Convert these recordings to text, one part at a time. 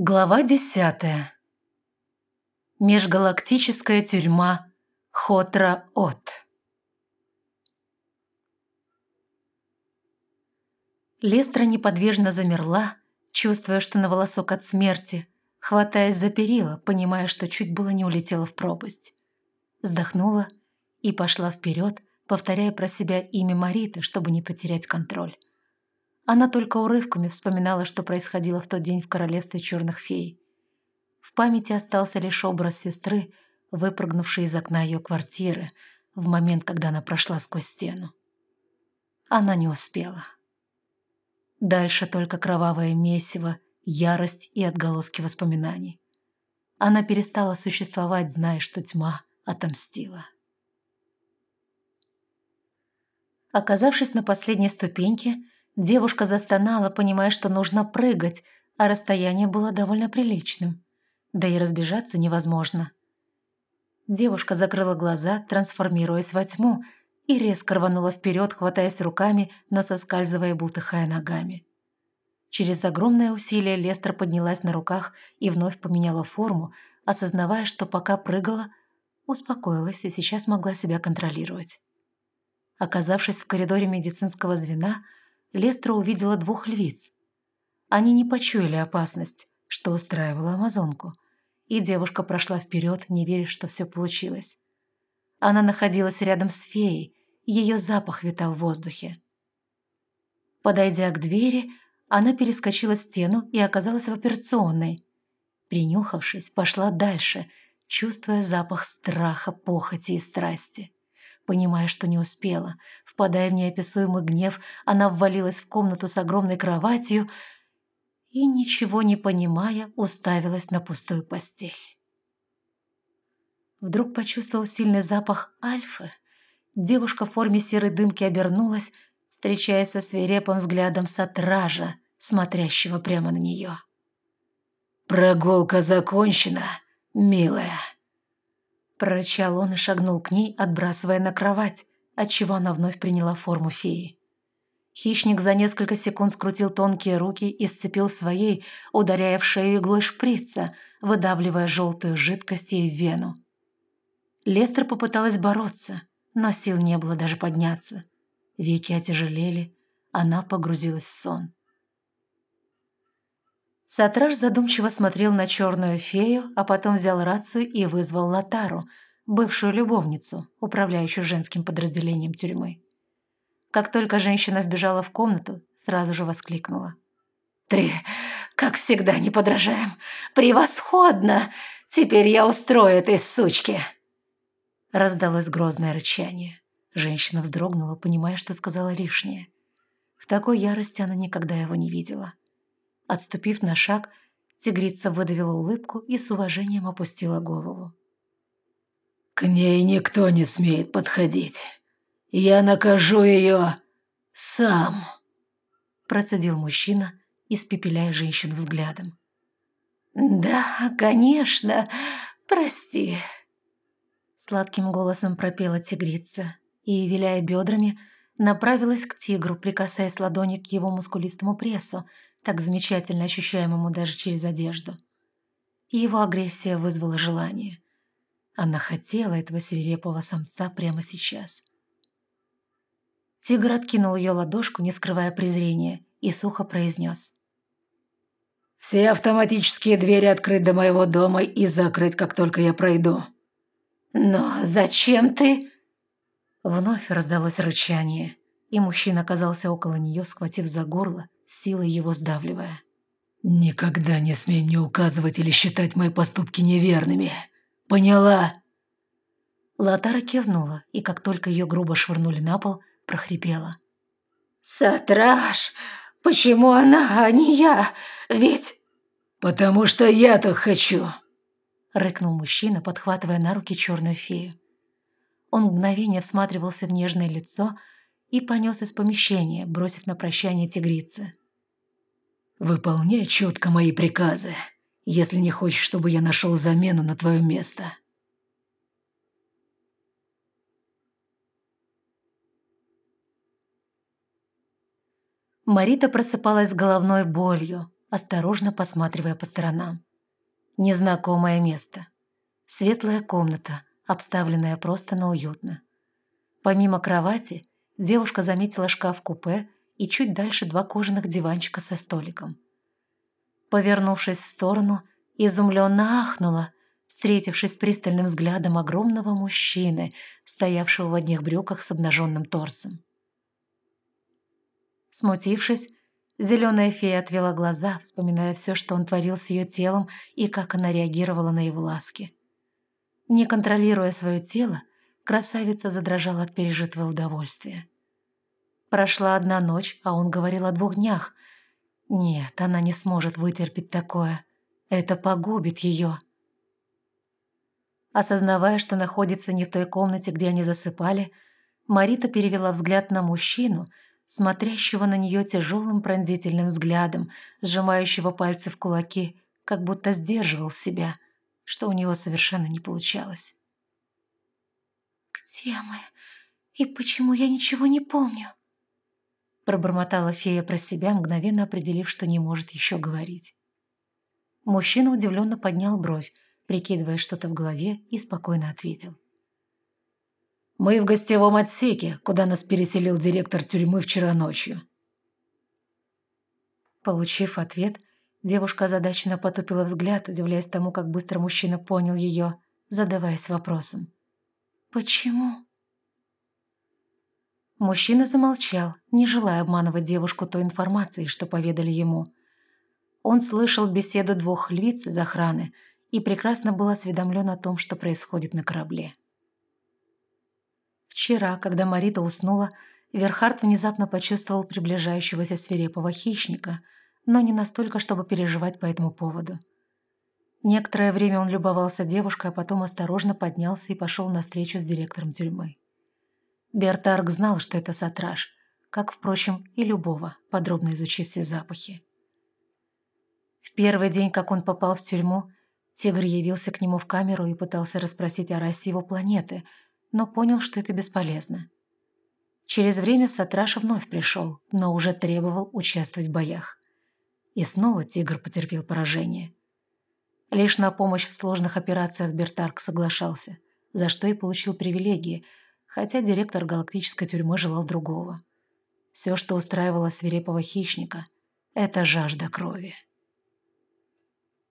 Глава десятая. Межгалактическая тюрьма Хотра-От. Лестра неподвижно замерла, чувствуя, что на волосок от смерти, хватаясь за перила, понимая, что чуть было не улетела в пропасть. Вздохнула и пошла вперед, повторяя про себя имя Мариты, чтобы не потерять контроль. Она только урывками вспоминала, что происходило в тот день в королевстве черных фей. В памяти остался лишь образ сестры, выпрыгнувшей из окна ее квартиры в момент, когда она прошла сквозь стену. Она не успела. Дальше только кровавое месиво, ярость и отголоски воспоминаний. Она перестала существовать, зная, что тьма отомстила. Оказавшись на последней ступеньке, Девушка застонала, понимая, что нужно прыгать, а расстояние было довольно приличным. Да и разбежаться невозможно. Девушка закрыла глаза, трансформируясь во тьму, и резко рванула вперед, хватаясь руками, но соскальзывая и бултыхая ногами. Через огромное усилие Лестер поднялась на руках и вновь поменяла форму, осознавая, что пока прыгала, успокоилась и сейчас могла себя контролировать. Оказавшись в коридоре медицинского звена, Лестра увидела двух львиц. Они не почуяли опасность, что устраивала амазонку, и девушка прошла вперед, не веря, что все получилось. Она находилась рядом с феей, ее запах витал в воздухе. Подойдя к двери, она перескочила стену и оказалась в операционной. Принюхавшись, пошла дальше, чувствуя запах страха, похоти и страсти. Понимая, что не успела, впадая в неописуемый гнев, она ввалилась в комнату с огромной кроватью и, ничего не понимая, уставилась на пустую постель. Вдруг почувствовав сильный запах альфы, девушка в форме серой дымки обернулась, встречаясь со свирепым взглядом сатража, смотрящего прямо на нее. «Прогулка закончена, милая», Прорычал он и шагнул к ней, отбрасывая на кровать, отчего она вновь приняла форму феи. Хищник за несколько секунд скрутил тонкие руки и сцепил своей, ударяя в шею иглой шприца, выдавливая желтую жидкость ей в вену. Лестер попыталась бороться, но сил не было даже подняться. Веки отяжелели, она погрузилась в сон. Сатраж задумчиво смотрел на черную фею, а потом взял рацию и вызвал Латару, бывшую любовницу, управляющую женским подразделением тюрьмы. Как только женщина вбежала в комнату, сразу же воскликнула. «Ты, как всегда, не подражаем. Превосходно! Теперь я устрою этой сучке!» Раздалось грозное рычание. Женщина вздрогнула, понимая, что сказала лишнее. В такой ярости она никогда его не видела. Отступив на шаг, тигрица выдавила улыбку и с уважением опустила голову. «К ней никто не смеет подходить. Я накажу ее сам», процедил мужчина, испепеляя женщину взглядом. «Да, конечно, прости», сладким голосом пропела тигрица и, виляя бедрами, направилась к тигру, прикасаясь ладони к его мускулистому прессу, так замечательно ощущаемому даже через одежду. Его агрессия вызвала желание. Она хотела этого свирепого самца прямо сейчас. Тигр откинул ее ладошку, не скрывая презрения, и сухо произнес. «Все автоматические двери открыть до моего дома и закрыть, как только я пройду». «Но зачем ты...» Вновь раздалось рычание, и мужчина оказался около нее, схватив за горло силой его сдавливая. «Никогда не смей мне указывать или считать мои поступки неверными. Поняла?» Латара кивнула, и как только ее грубо швырнули на пол, прохрипела. «Сатраж, почему она, а не я? Ведь...» «Потому что я так хочу!» Рыкнул мужчина, подхватывая на руки черную фею. Он мгновение всматривался в нежное лицо и понес из помещения, бросив на прощание тигрицы. «Выполняй четко мои приказы, если не хочешь, чтобы я нашел замену на твое место». Марита просыпалась с головной болью, осторожно посматривая по сторонам. Незнакомое место. Светлая комната, обставленная просто, но уютно. Помимо кровати, девушка заметила шкаф-купе и чуть дальше два кожаных диванчика со столиком. Повернувшись в сторону, изумленно ахнула, встретившись с пристальным взглядом огромного мужчины, стоявшего в одних брюках с обнаженным торсом. Смутившись, зеленая фея отвела глаза, вспоминая все, что он творил с ее телом и как она реагировала на его ласки. Не контролируя свое тело, красавица задрожала от пережитого удовольствия. Прошла одна ночь, а он говорил о двух днях. Нет, она не сможет вытерпеть такое. Это погубит ее. Осознавая, что находится не в той комнате, где они засыпали, Марита перевела взгляд на мужчину, смотрящего на нее тяжелым пронзительным взглядом, сжимающего пальцы в кулаки, как будто сдерживал себя, что у него совершенно не получалось. «Где мы? И почему я ничего не помню?» Пробормотала фея про себя, мгновенно определив, что не может еще говорить. Мужчина удивленно поднял бровь, прикидывая что-то в голове, и спокойно ответил. «Мы в гостевом отсеке, куда нас переселил директор тюрьмы вчера ночью». Получив ответ, девушка озадаченно потупила взгляд, удивляясь тому, как быстро мужчина понял ее, задаваясь вопросом. «Почему?» Мужчина замолчал, не желая обманывать девушку той информацией, что поведали ему. Он слышал беседу двух львиц из охраны и прекрасно был осведомлен о том, что происходит на корабле. Вчера, когда Марита уснула, Верхард внезапно почувствовал приближающегося свирепого хищника, но не настолько, чтобы переживать по этому поводу. Некоторое время он любовался девушкой, а потом осторожно поднялся и пошел на встречу с директором тюрьмы. Бертарк знал, что это сатраж, как, впрочем, и любого, подробно изучив все запахи. В первый день, как он попал в тюрьму, тигр явился к нему в камеру и пытался расспросить о расе его планеты, но понял, что это бесполезно. Через время Сатраш вновь пришел, но уже требовал участвовать в боях. И снова тигр потерпел поражение. Лишь на помощь в сложных операциях Бертарк соглашался, за что и получил привилегии, хотя директор галактической тюрьмы желал другого. Все, что устраивало свирепого хищника, это жажда крови.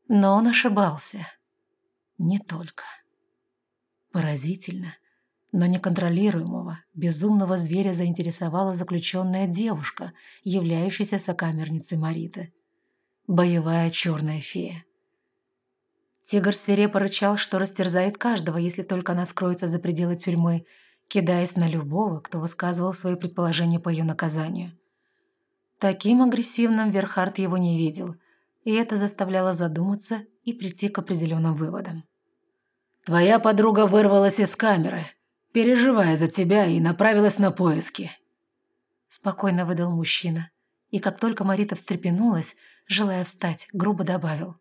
Но он ошибался. Не только. Поразительно, но неконтролируемого, безумного зверя заинтересовала заключенная девушка, являющаяся сокамерницей Мариты. Боевая черная фея. Тигр свирепо рычал, что растерзает каждого, если только она скроется за пределы тюрьмы, кидаясь на любого, кто высказывал свои предположения по ее наказанию. Таким агрессивным Верхард его не видел – и это заставляло задуматься и прийти к определенным выводам. «Твоя подруга вырвалась из камеры, переживая за тебя и направилась на поиски», спокойно выдал мужчина. И как только Марита встрепенулась, желая встать, грубо добавил.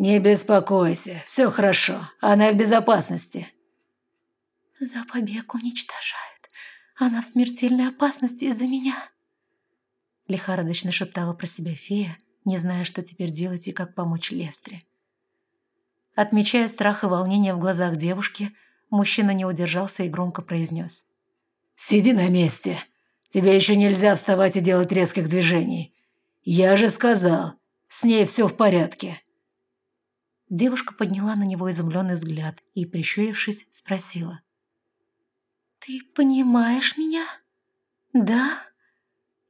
«Не беспокойся, все хорошо, она в безопасности». «За побег уничтожают. Она в смертельной опасности из-за меня», лихорадочно шептала про себя фея, не зная, что теперь делать и как помочь Лестре. Отмечая страх и волнение в глазах девушки, мужчина не удержался и громко произнес. «Сиди на месте. Тебе еще нельзя вставать и делать резких движений. Я же сказал, с ней все в порядке». Девушка подняла на него изумленный взгляд и, прищурившись, спросила. «Ты понимаешь меня? Да?»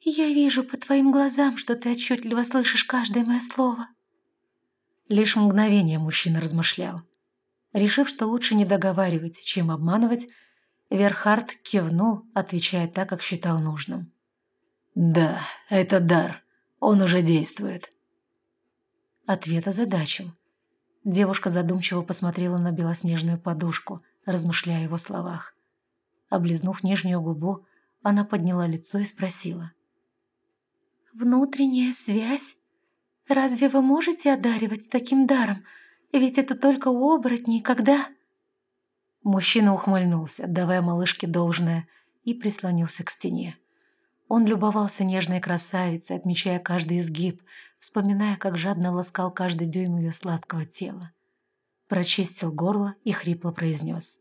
Я вижу по твоим глазам, что ты отчетливо слышишь каждое мое слово». Лишь мгновение мужчина размышлял. Решив, что лучше не договаривать, чем обманывать, Верхард кивнул, отвечая так, как считал нужным. «Да, это дар. Он уже действует». Ответ озадачил. Девушка задумчиво посмотрела на белоснежную подушку, размышляя о его словах. Облизнув нижнюю губу, она подняла лицо и спросила. «Внутренняя связь? Разве вы можете одаривать таким даром? Ведь это только у оборотней, когда...» Мужчина ухмыльнулся, давая малышке должное, и прислонился к стене. Он любовался нежной красавицей, отмечая каждый изгиб, вспоминая, как жадно ласкал каждый дюйм ее сладкого тела. Прочистил горло и хрипло произнес.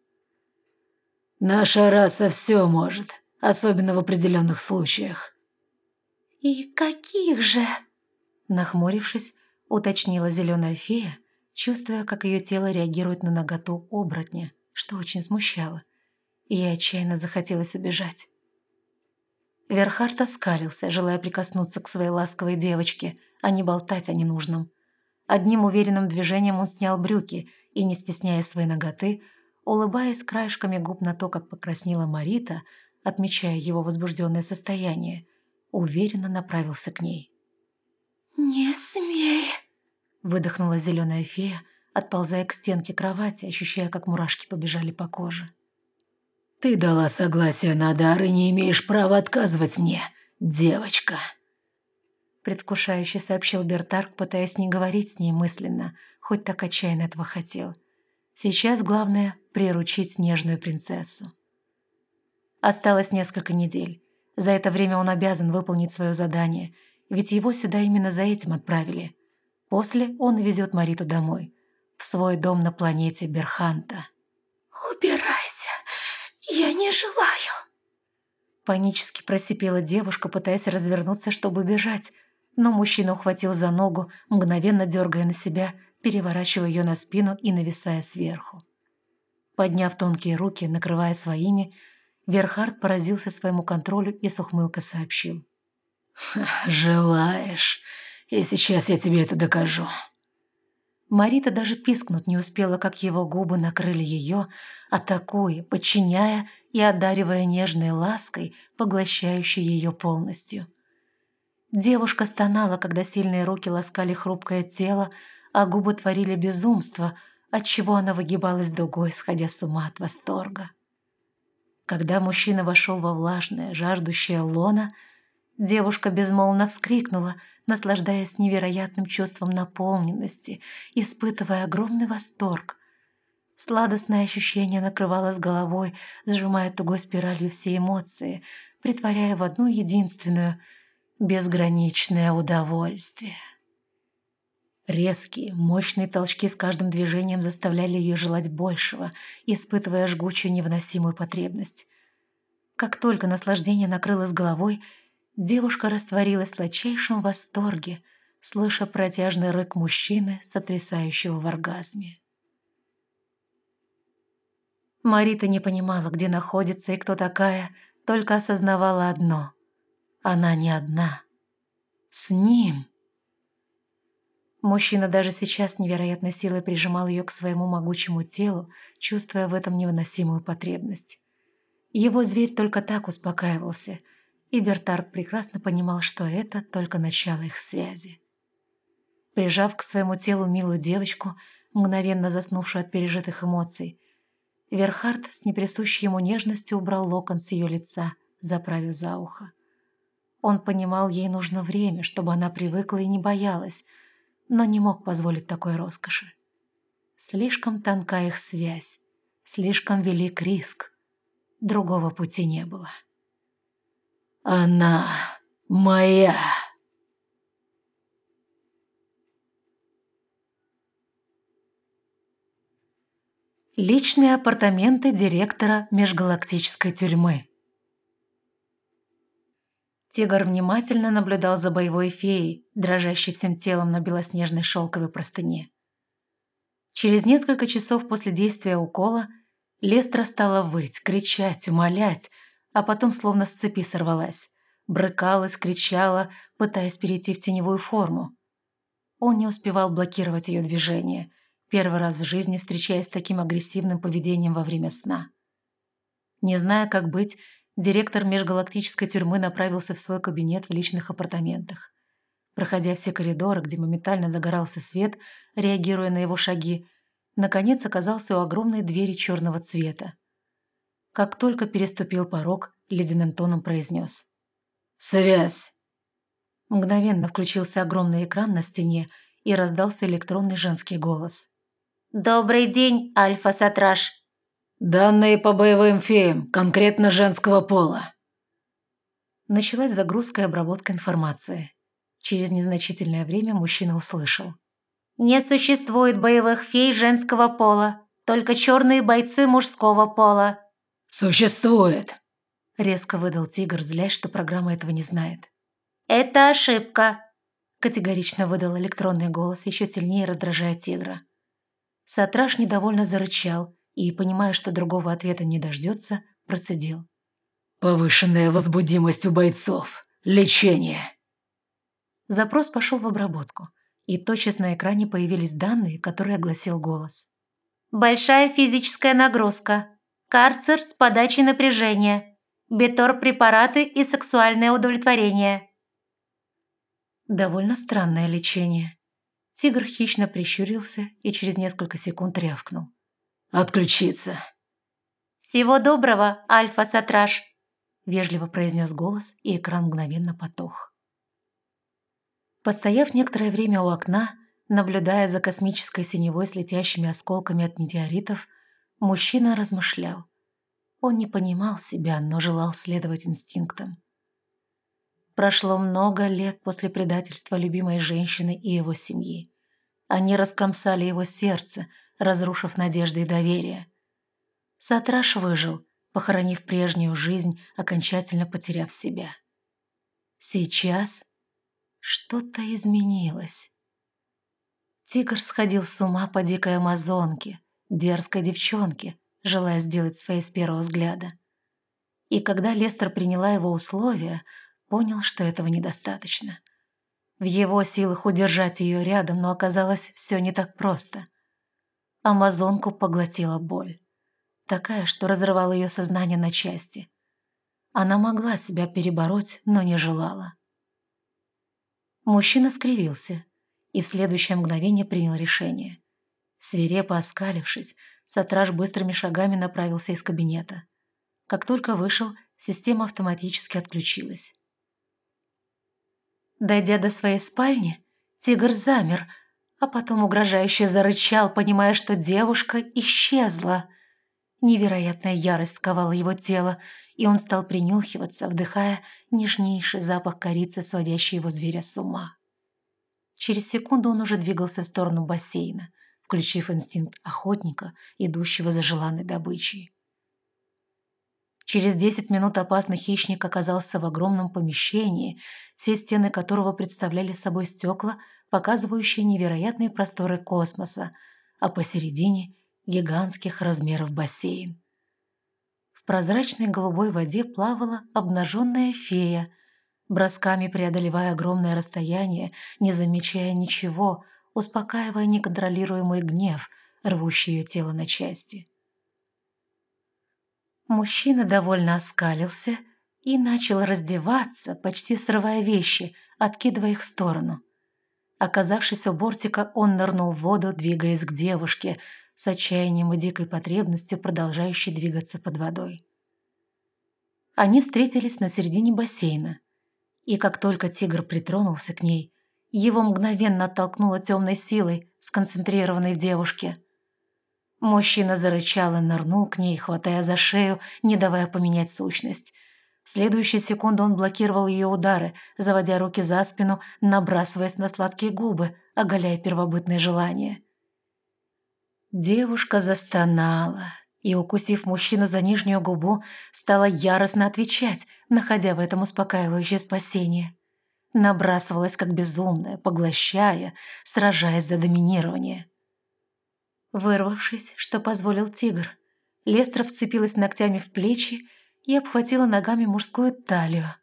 «Наша раса все может, особенно в определенных случаях». «И каких же?» Нахмурившись, уточнила зеленая фея, чувствуя, как ее тело реагирует на наготу оборотня, что очень смущало. Ей отчаянно захотелось убежать. Верхард оскалился, желая прикоснуться к своей ласковой девочке, а не болтать о ненужном. Одним уверенным движением он снял брюки и, не стесняя своей ноготы, улыбаясь краешками губ на то, как покраснела Марита, отмечая его возбужденное состояние, уверенно направился к ней. «Не смей!» – выдохнула зеленая фея, отползая к стенке кровати, ощущая, как мурашки побежали по коже. «Ты дала согласие на дар и не имеешь права отказывать мне, девочка!» Предвкушающе сообщил Бертарк, пытаясь не говорить с ней мысленно, хоть так отчаянно этого хотел. Сейчас главное – приручить нежную принцессу. Осталось несколько недель. За это время он обязан выполнить свое задание, ведь его сюда именно за этим отправили. После он везет Мариту домой, в свой дом на планете Берханта. «Убирайся!» «Я не желаю!» Панически просипела девушка, пытаясь развернуться, чтобы бежать, но мужчина ухватил за ногу, мгновенно дергая на себя, переворачивая ее на спину и нависая сверху. Подняв тонкие руки, накрывая своими, Верхард поразился своему контролю и с ухмылкой сообщил. «Желаешь, и сейчас я тебе это докажу». Марита даже пискнуть не успела, как его губы накрыли ее, атакуя, подчиняя и одаривая нежной лаской, поглощающей ее полностью. Девушка стонала, когда сильные руки ласкали хрупкое тело, а губы творили безумство, отчего она выгибалась дугой, сходя с ума от восторга. Когда мужчина вошел во влажное, жаждущее лоно, девушка безмолвно вскрикнула – наслаждаясь невероятным чувством наполненности, испытывая огромный восторг. Сладостное ощущение накрывало с головой, сжимая тугой спиралью все эмоции, притворяя в одну единственную безграничное удовольствие. Резкие, мощные толчки с каждым движением заставляли ее желать большего, испытывая жгучую невыносимую потребность. Как только наслаждение накрыло с головой, девушка растворилась в сладчайшем восторге, слыша протяжный рык мужчины, сотрясающего в оргазме. Марита не понимала, где находится и кто такая, только осознавала одно – она не одна. С ним. Мужчина даже сейчас невероятной силой прижимал ее к своему могучему телу, чувствуя в этом невыносимую потребность. Его зверь только так успокаивался – и Бертард прекрасно понимал, что это только начало их связи. Прижав к своему телу милую девочку, мгновенно заснувшую от пережитых эмоций, Верхард с неприсущей ему нежностью убрал локон с ее лица, заправив за ухо. Он понимал, ей нужно время, чтобы она привыкла и не боялась, но не мог позволить такой роскоши. Слишком тонка их связь, слишком велик риск. Другого пути не было. Она моя. Личные апартаменты директора межгалактической тюрьмы. Тигр внимательно наблюдал за боевой феей, дрожащей всем телом на белоснежной шелковой простыне. Через несколько часов после действия укола Лестра стала выть, кричать, умолять, а потом словно с цепи сорвалась. Брыкалась, кричала, пытаясь перейти в теневую форму. Он не успевал блокировать ее движение, первый раз в жизни встречаясь с таким агрессивным поведением во время сна. Не зная, как быть, директор межгалактической тюрьмы направился в свой кабинет в личных апартаментах. Проходя все коридоры, где моментально загорался свет, реагируя на его шаги, наконец оказался у огромной двери черного цвета. Как только переступил порог, ледяным тоном произнес. «Связь!» Мгновенно включился огромный экран на стене и раздался электронный женский голос. «Добрый день, Альфа-Сатраж!» «Данные по боевым феям, конкретно женского пола». Началась загрузка и обработка информации. Через незначительное время мужчина услышал. «Не существует боевых фей женского пола, только черные бойцы мужского пола». «Существует!» – резко выдал тигр, злясь, что программа этого не знает. «Это ошибка», – категорично выдал электронный голос, еще сильнее раздражая тигра. Сатраш недовольно зарычал и, понимая, что другого ответа не дождется, процедил. «Повышенная возбудимость у бойцов. Лечение». Запрос пошел в обработку, и тотчас на экране появились данные, которые огласил голос. «Большая физическая нагрузка. Карцер с подачей напряжения. Бетор-препараты и сексуальное удовлетворение». Довольно странное лечение. Тигр хищно прищурился и через несколько секунд рявкнул. «Отключиться!» «Всего доброго, Альфа-Сатраш!» вежливо произнес голос, и экран мгновенно потух. Постояв некоторое время у окна, наблюдая за космической синевой с летящими осколками от метеоритов, мужчина размышлял. Он не понимал себя, но желал следовать инстинктам. Прошло много лет после предательства любимой женщины и его семьи. Они раскромсали его сердце, разрушив надежды и доверие. Сатраш выжил, похоронив прежнюю жизнь, окончательно потеряв себя. Сейчас что-то изменилось. Тигр сходил с ума по дикой амазонке, дерзкой девчонке, желая сделать свои с первого взгляда. И когда Лестер приняла его условия, понял, что этого недостаточно. В его силах удержать ее рядом, но оказалось все не так просто. Амазонку поглотила боль. Такая, что разрывала ее сознание на части. Она могла себя перебороть, но не желала. Мужчина скривился и в следующее мгновение принял решение. Свирепо оскалившись, Сатраж быстрыми шагами направился из кабинета. Как только вышел, система автоматически отключилась. Дойдя до своей спальни, тигр замер, а потом угрожающе зарычал, понимая, что девушка исчезла. Невероятная ярость сковала его тело, и он стал принюхиваться, вдыхая нежнейший запах корицы, сводящий его зверя с ума. Через секунду он уже двигался в сторону бассейна, включив инстинкт охотника, идущего за желанной добычей. Через десять минут опасный хищник оказался в огромном помещении, все стены которого представляли собой стекла, показывающие невероятные просторы космоса, а посередине – гигантских размеров бассейн прозрачной голубой воде плавала обнаженная фея, бросками преодолевая огромное расстояние, не замечая ничего, успокаивая неконтролируемый гнев, рвущий ее тело на части. Мужчина довольно оскалился и начал раздеваться, почти срывая вещи, откидывая их в сторону. Оказавшись у бортика, он нырнул в воду, двигаясь к девушке, с отчаянием и дикой потребностью, продолжающей двигаться под водой. Они встретились на середине бассейна, и как только тигр притронулся к ней, его мгновенно оттолкнуло темной силой, сконцентрированной в девушке. Мужчина зарычал и нырнул к ней, хватая за шею, не давая поменять сущность. В следующую секунду он блокировал ее удары, заводя руки за спину, набрасываясь на сладкие губы, оголяя первобытное желание. Девушка застонала и, укусив мужчину за нижнюю губу, стала яростно отвечать, находя в этом успокаивающее спасение. Набрасывалась как безумная, поглощая, сражаясь за доминирование. Вырвавшись, что позволил тигр, Лестра вцепилась ногтями в плечи и обхватила ногами мужскую талию.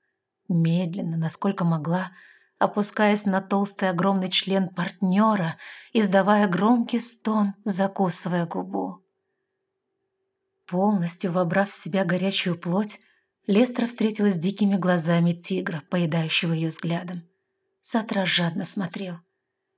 Медленно, насколько могла, опускаясь на толстый огромный член партнера, издавая громкий стон, закусывая губу. Полностью вобрав в себя горячую плоть, Лестра встретилась с дикими глазами тигра, поедающего ее взглядом. Сатра жадно смотрел,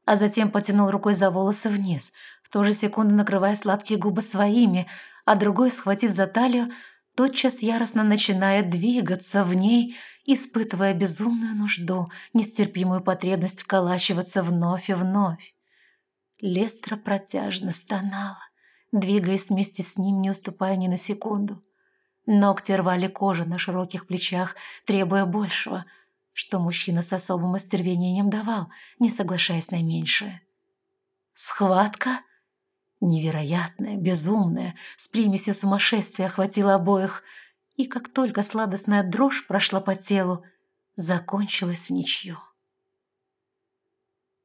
а затем потянул рукой за волосы вниз, в ту же секунду накрывая сладкие губы своими, а другой, схватив за талию, тотчас яростно начинает двигаться в ней, испытывая безумную нужду, нестерпимую потребность вколачиваться вновь и вновь. Лестра протяжно стонала, двигаясь вместе с ним, не уступая ни на секунду. Ногти рвали кожу на широких плечах, требуя большего, что мужчина с особым остервенением давал, не соглашаясь на меньшее. Схватка? Невероятная, безумная, с примесью сумасшествия охватила обоих, и как только сладостная дрожь прошла по телу, закончилась в ничью.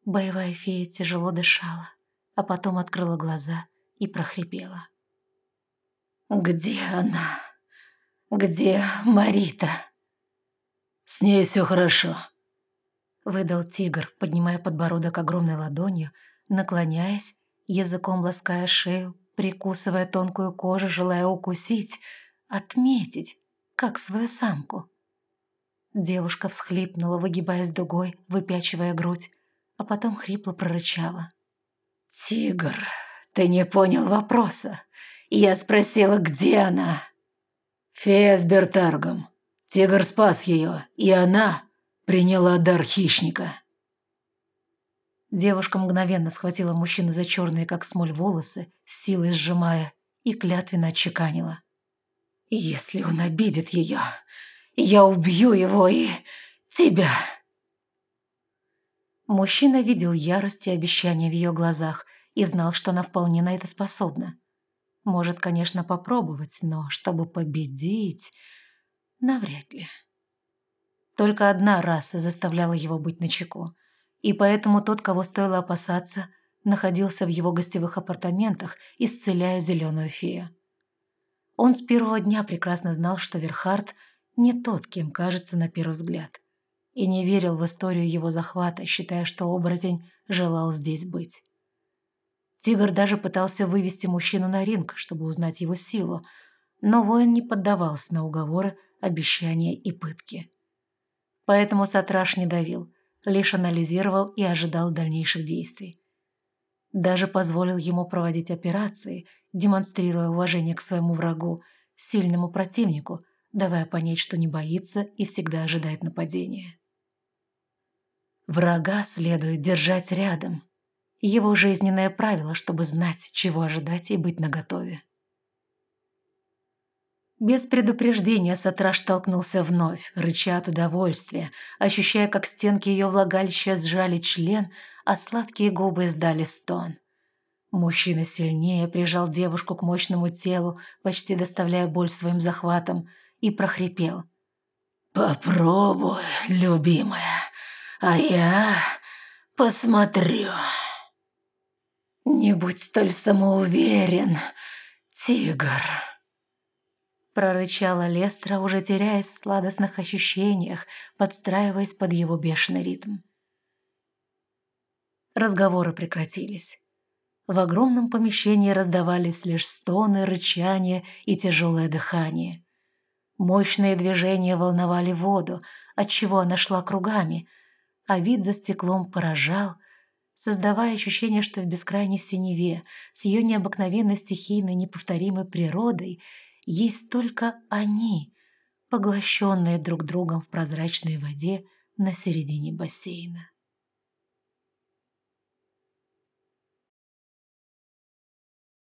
Боевая фея тяжело дышала, а потом открыла глаза и прохрипела. «Где она?» «Где Марита?» «С ней все хорошо», — выдал тигр, поднимая подбородок огромной ладонью, наклоняясь, языком лаская шею, прикусывая тонкую кожу, желая укусить, отметить, как свою самку. Девушка всхлипнула, выгибаясь дугой, выпячивая грудь, а потом хрипло прорычала. «Тигр, ты не понял вопроса. Я спросила, где она?» «Фея с Бертаргом. Тигр спас ее, и она приняла дар хищника». Девушка мгновенно схватила мужчину за черные, как смоль, волосы, с силой сжимая, и клятвенно отчеканила. «Если он обидит ее, я убью его и тебя!» Мужчина видел ярость и обещание в ее глазах и знал, что она вполне на это способна. Может, конечно, попробовать, но чтобы победить... Навряд ли. Только одна раса заставляла его быть начеку, и поэтому тот, кого стоило опасаться, находился в его гостевых апартаментах, исцеляя зеленую фею. Он с первого дня прекрасно знал, что Верхард не тот, кем кажется на первый взгляд, и не верил в историю его захвата, считая, что оборотень желал здесь быть. Тигр даже пытался вывести мужчину на ринг, чтобы узнать его силу, но воин не поддавался на уговоры, обещания и пытки. Поэтому Сатраш не давил, лишь анализировал и ожидал дальнейших действий. Даже позволил ему проводить операции, демонстрируя уважение к своему врагу, сильному противнику, давая понять, что не боится и всегда ожидает нападения. Врага следует держать рядом – его жизненное правило, чтобы знать, чего ожидать и быть наготове. Без предупреждения Сатраш толкнулся вновь, рыча от удовольствия, ощущая, как стенки ее влагалища сжали член, а сладкие губы издали стон. Мужчина сильнее прижал девушку к мощному телу, почти доставляя боль своим захватом, и прохрипел. «Попробуй, любимая, а я посмотрю». «Не будь столь самоуверен, тигр!» Прорычала Лестра, уже теряясь в сладостных ощущениях, подстраиваясь под его бешеный ритм. Разговоры прекратились. В огромном помещении раздавались лишь стоны, рычания и тяжелое дыхание. Мощные движения волновали воду, отчего она шла кругами, а вид за стеклом поражал, создавая ощущение, что в бескрайней синеве, с ее необыкновенной стихийной неповторимой природой, есть только они, поглощенные друг другом в прозрачной воде на середине бассейна.